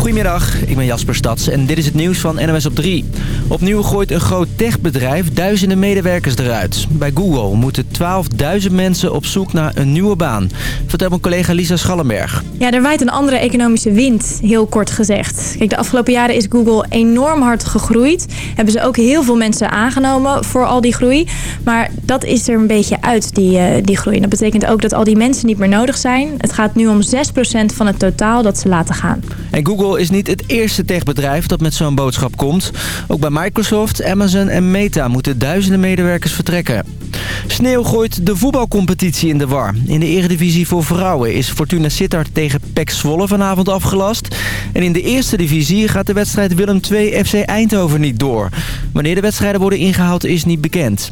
Goedemiddag, ik ben Jasper Stads en dit is het nieuws van NOS op 3. Opnieuw gooit een groot techbedrijf duizenden medewerkers eruit. Bij Google moeten 12.000 mensen op zoek naar een nieuwe baan. Vertelt mijn collega Lisa Schallenberg. Ja, er waait een andere economische wind, heel kort gezegd. Kijk, de afgelopen jaren is Google enorm hard gegroeid. Hebben ze ook heel veel mensen aangenomen voor al die groei. Maar dat is er een beetje uit, die, uh, die groei. Dat betekent ook dat al die mensen niet meer nodig zijn. Het gaat nu om 6% van het totaal dat ze laten gaan. En Google is niet het eerste techbedrijf dat met zo'n boodschap komt. Ook bij Microsoft, Amazon en Meta moeten duizenden medewerkers vertrekken. Sneeuw gooit de voetbalcompetitie in de war. In de eredivisie voor vrouwen is Fortuna Sittard tegen PEC Zwolle vanavond afgelast. En in de eerste divisie gaat de wedstrijd Willem II FC Eindhoven niet door. Wanneer de wedstrijden worden ingehaald is niet bekend.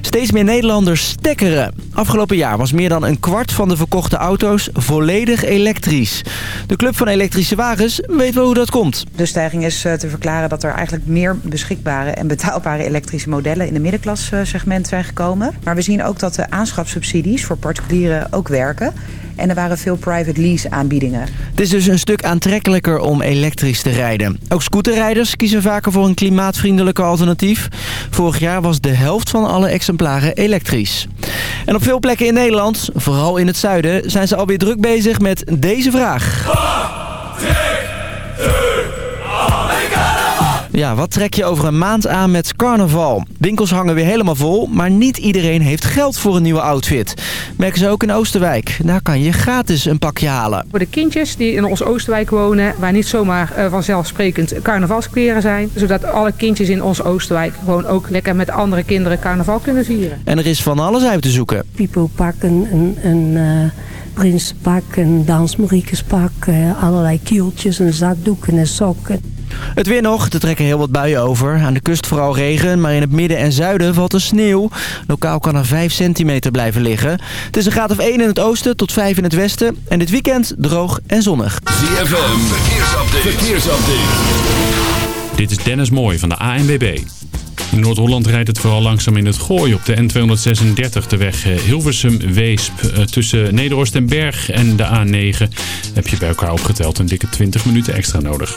Steeds meer Nederlanders stekkeren. Afgelopen jaar was meer dan een kwart van de verkochte auto's volledig elektrisch. De Club van Elektrische Wagens weet wel hoe dat komt. De stijging is te verklaren dat er eigenlijk meer beschikbare en betaalbare elektrische modellen in de middenklassegment zijn gekomen. Maar we zien ook dat de aanschafsubsidies voor particulieren ook werken. En er waren veel private lease aanbiedingen. Het is dus een stuk aantrekkelijker om elektrisch te rijden. Ook scooterrijders kiezen vaker voor een klimaatvriendelijke alternatief. Vorig jaar was de helft van alle exemplaren elektrisch. En op veel plekken in Nederland, vooral in het zuiden, zijn ze alweer druk bezig met deze vraag. Ja, wat trek je over een maand aan met carnaval? Winkels hangen weer helemaal vol, maar niet iedereen heeft geld voor een nieuwe outfit. Merken ze ook in Oosterwijk. Daar kan je gratis een pakje halen. Voor de kindjes die in ons Oosterwijk wonen, waar niet zomaar uh, vanzelfsprekend carnavalskleren zijn. Zodat alle kindjes in ons Oosterwijk gewoon ook lekker met andere kinderen carnaval kunnen vieren. En er is van alles uit te zoeken. Pipo pakken, een... een uh prinsenpak, een dansmariekespak, uh, allerlei kieltjes, een zakdoeken en sokken. Het weer nog, er trekken heel wat buien over. Aan de kust vooral regen, maar in het midden en zuiden valt er sneeuw. Lokaal kan er 5 centimeter blijven liggen. Het is een graad of 1 in het oosten tot 5 in het westen. En dit weekend droog en zonnig. ZFM, verkeersupdate. verkeersupdate. Dit is Dennis Mooij van de ANWB. In Noord-Holland rijdt het vooral langzaam in het gooi op de N236, de weg Hilversum-Weesp. Tussen Nederhorst en Berg en de A9 heb je bij elkaar opgeteld een dikke 20 minuten extra nodig.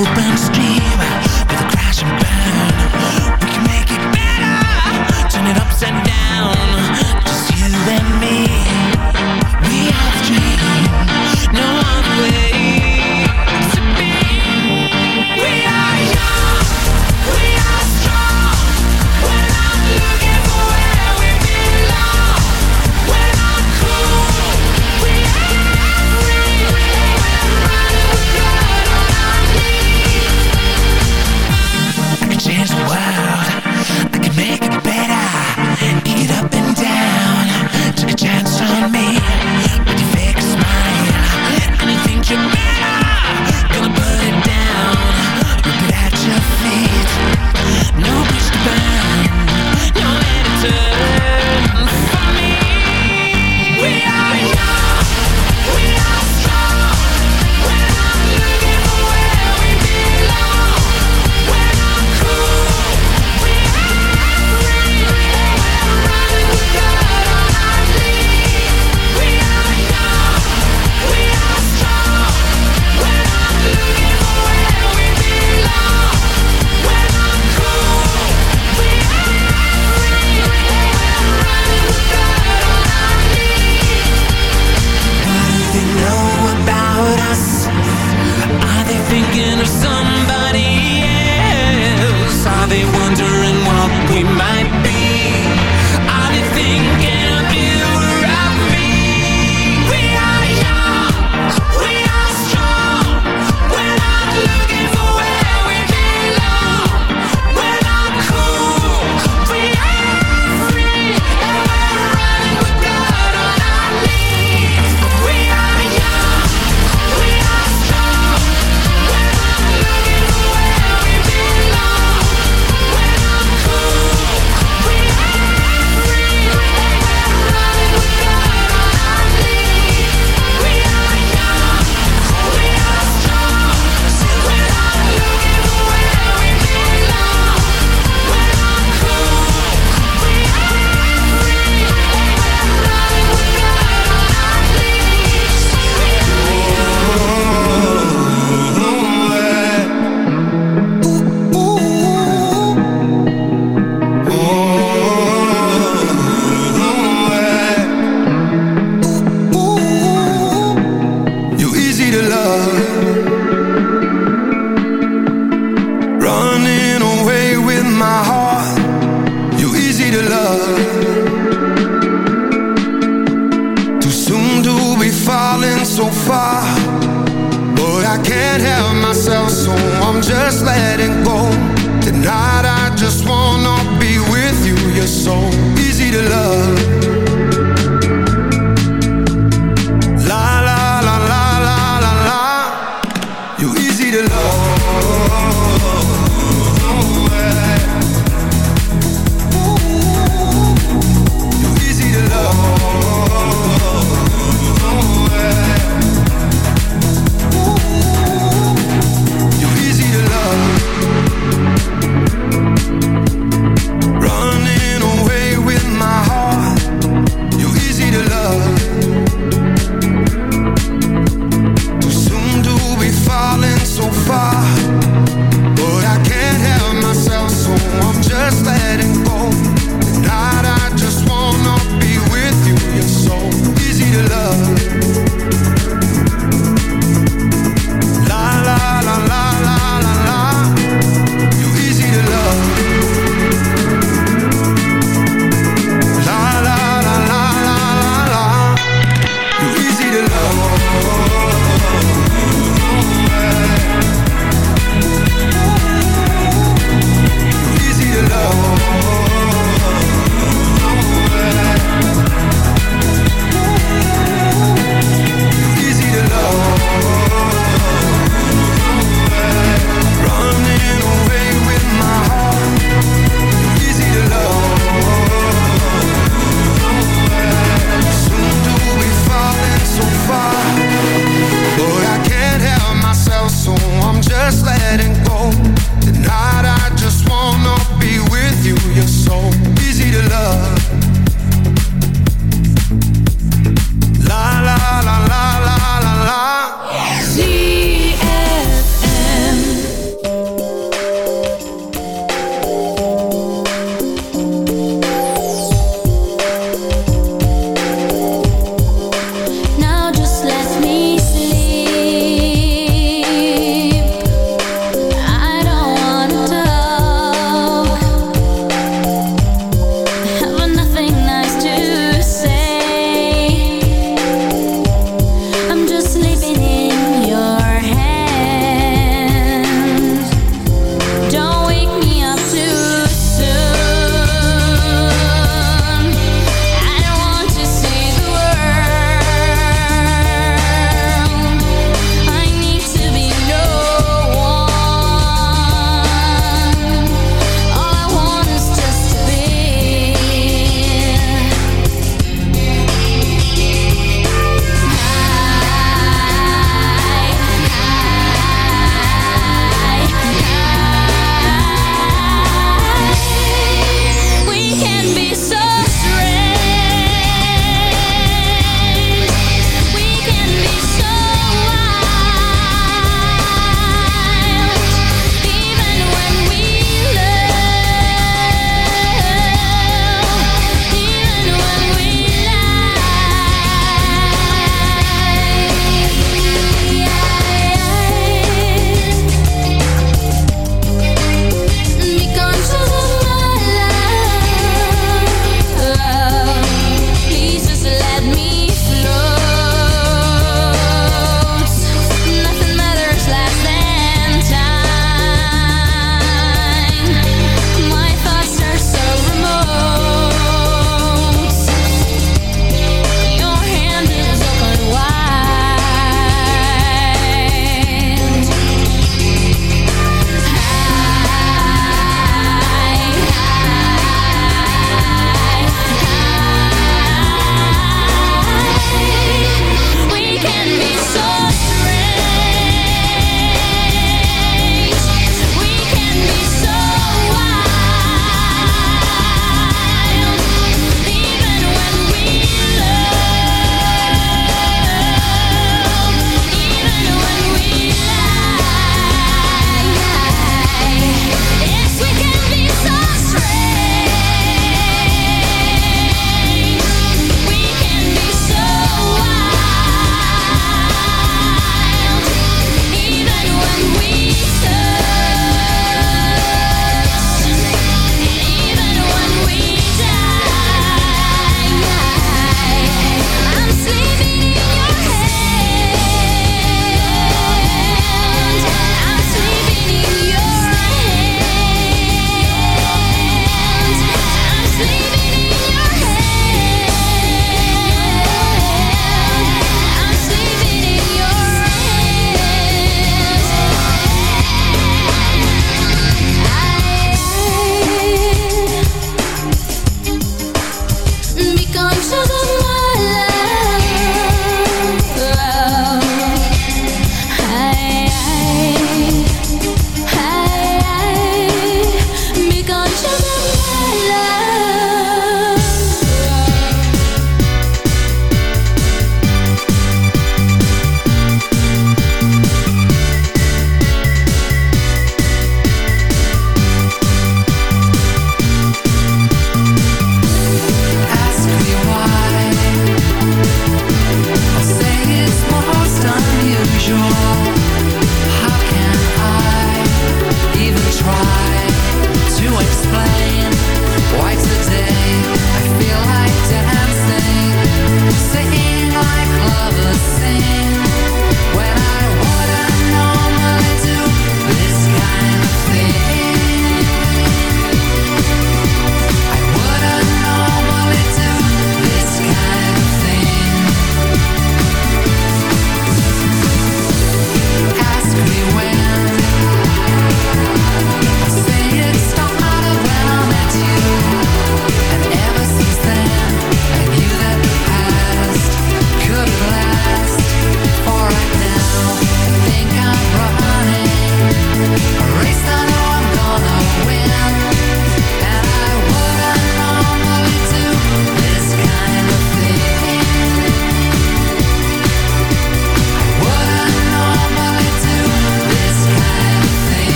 Open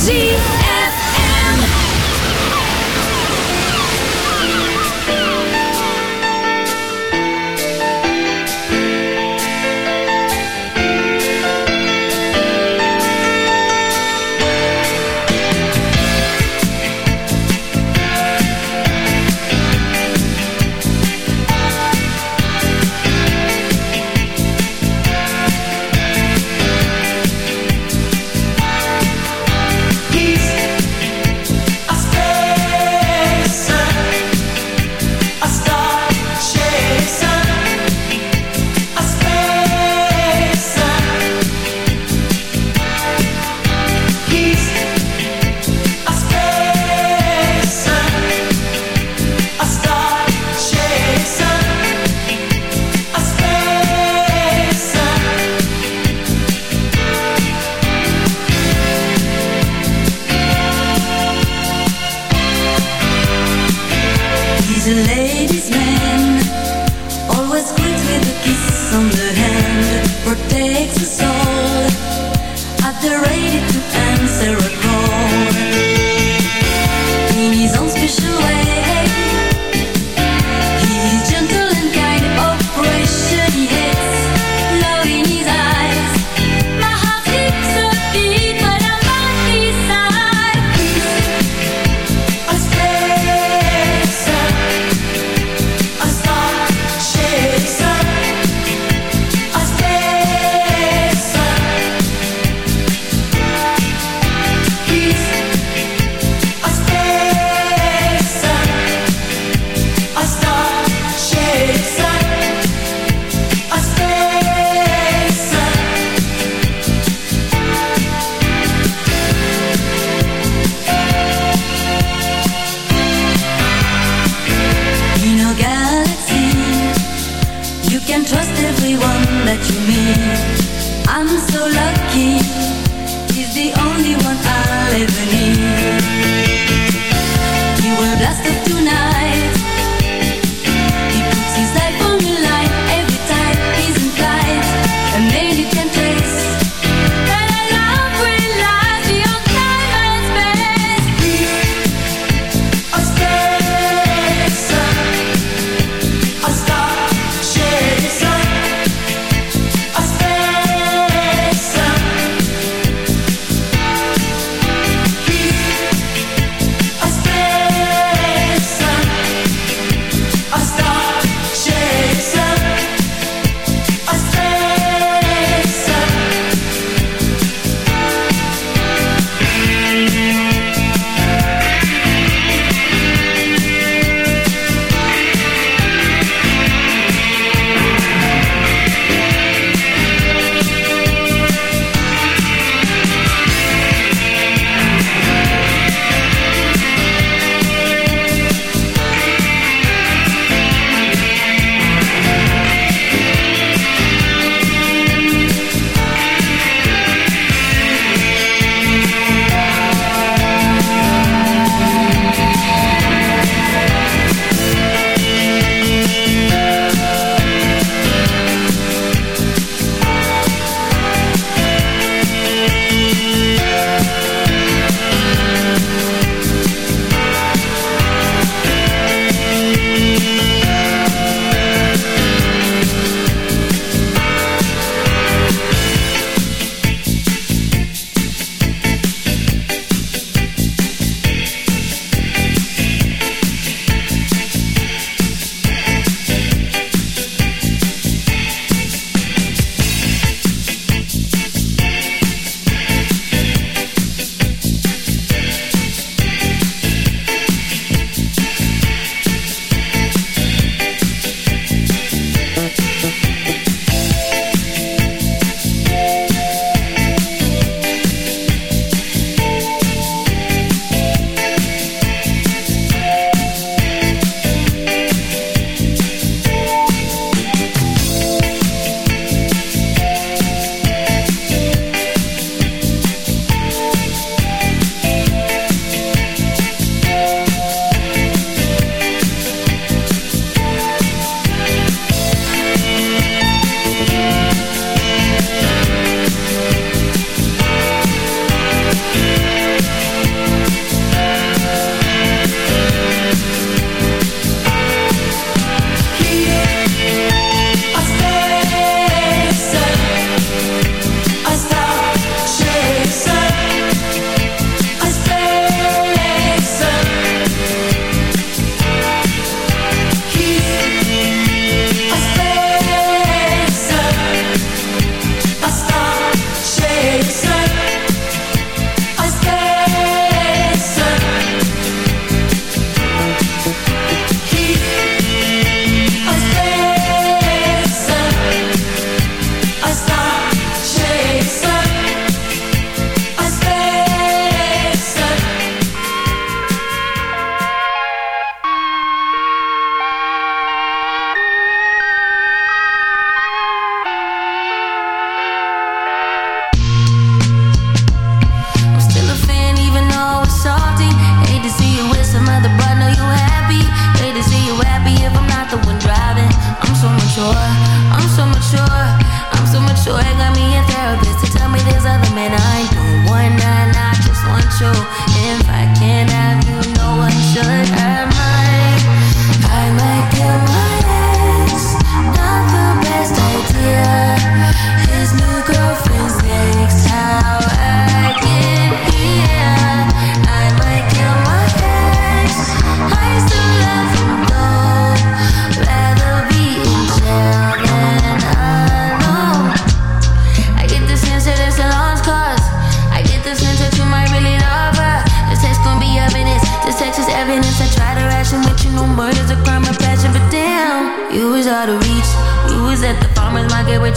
ZFM.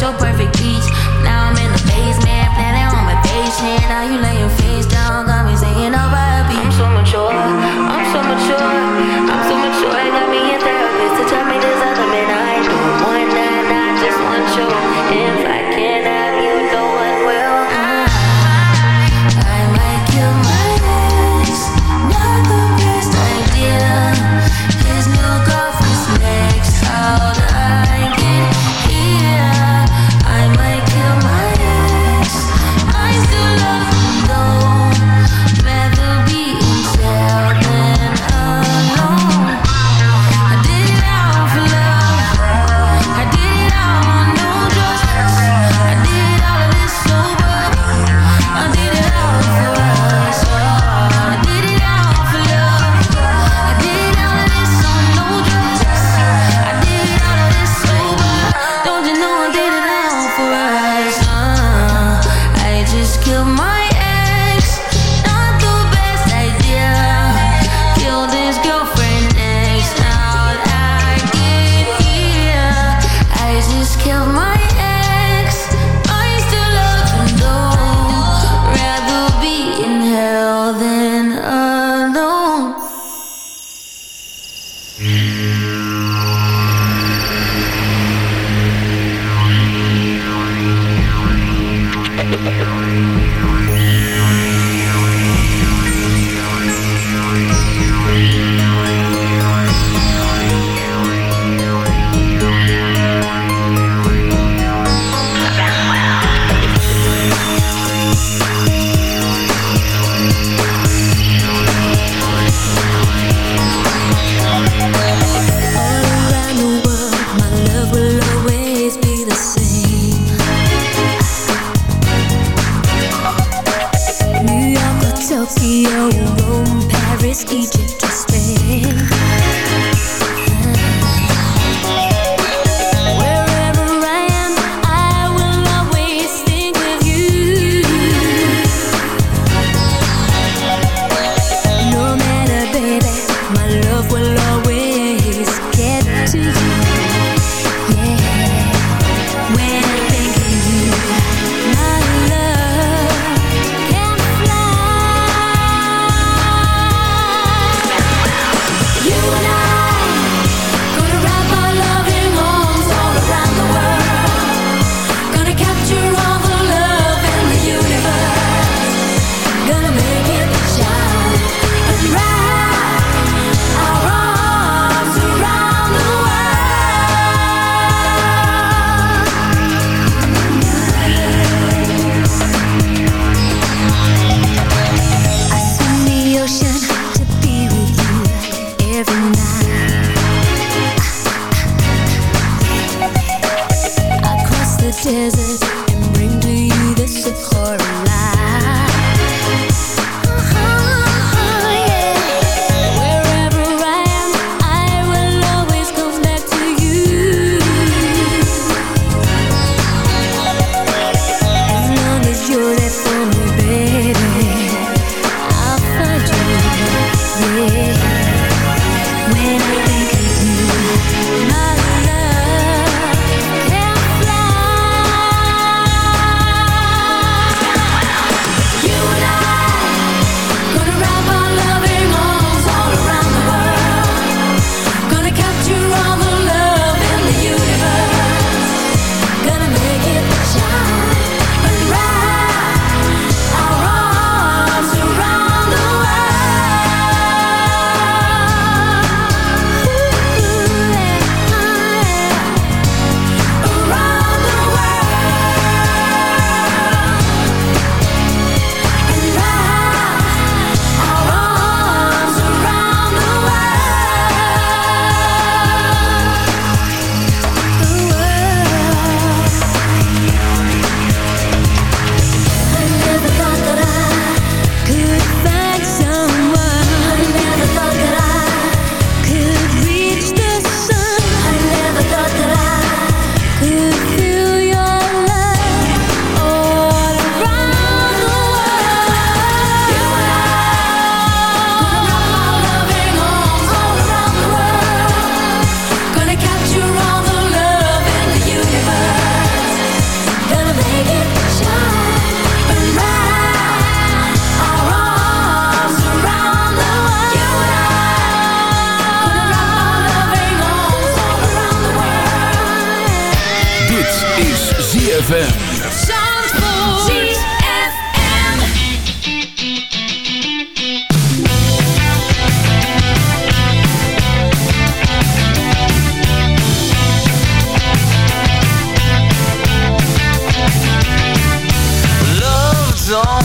your boy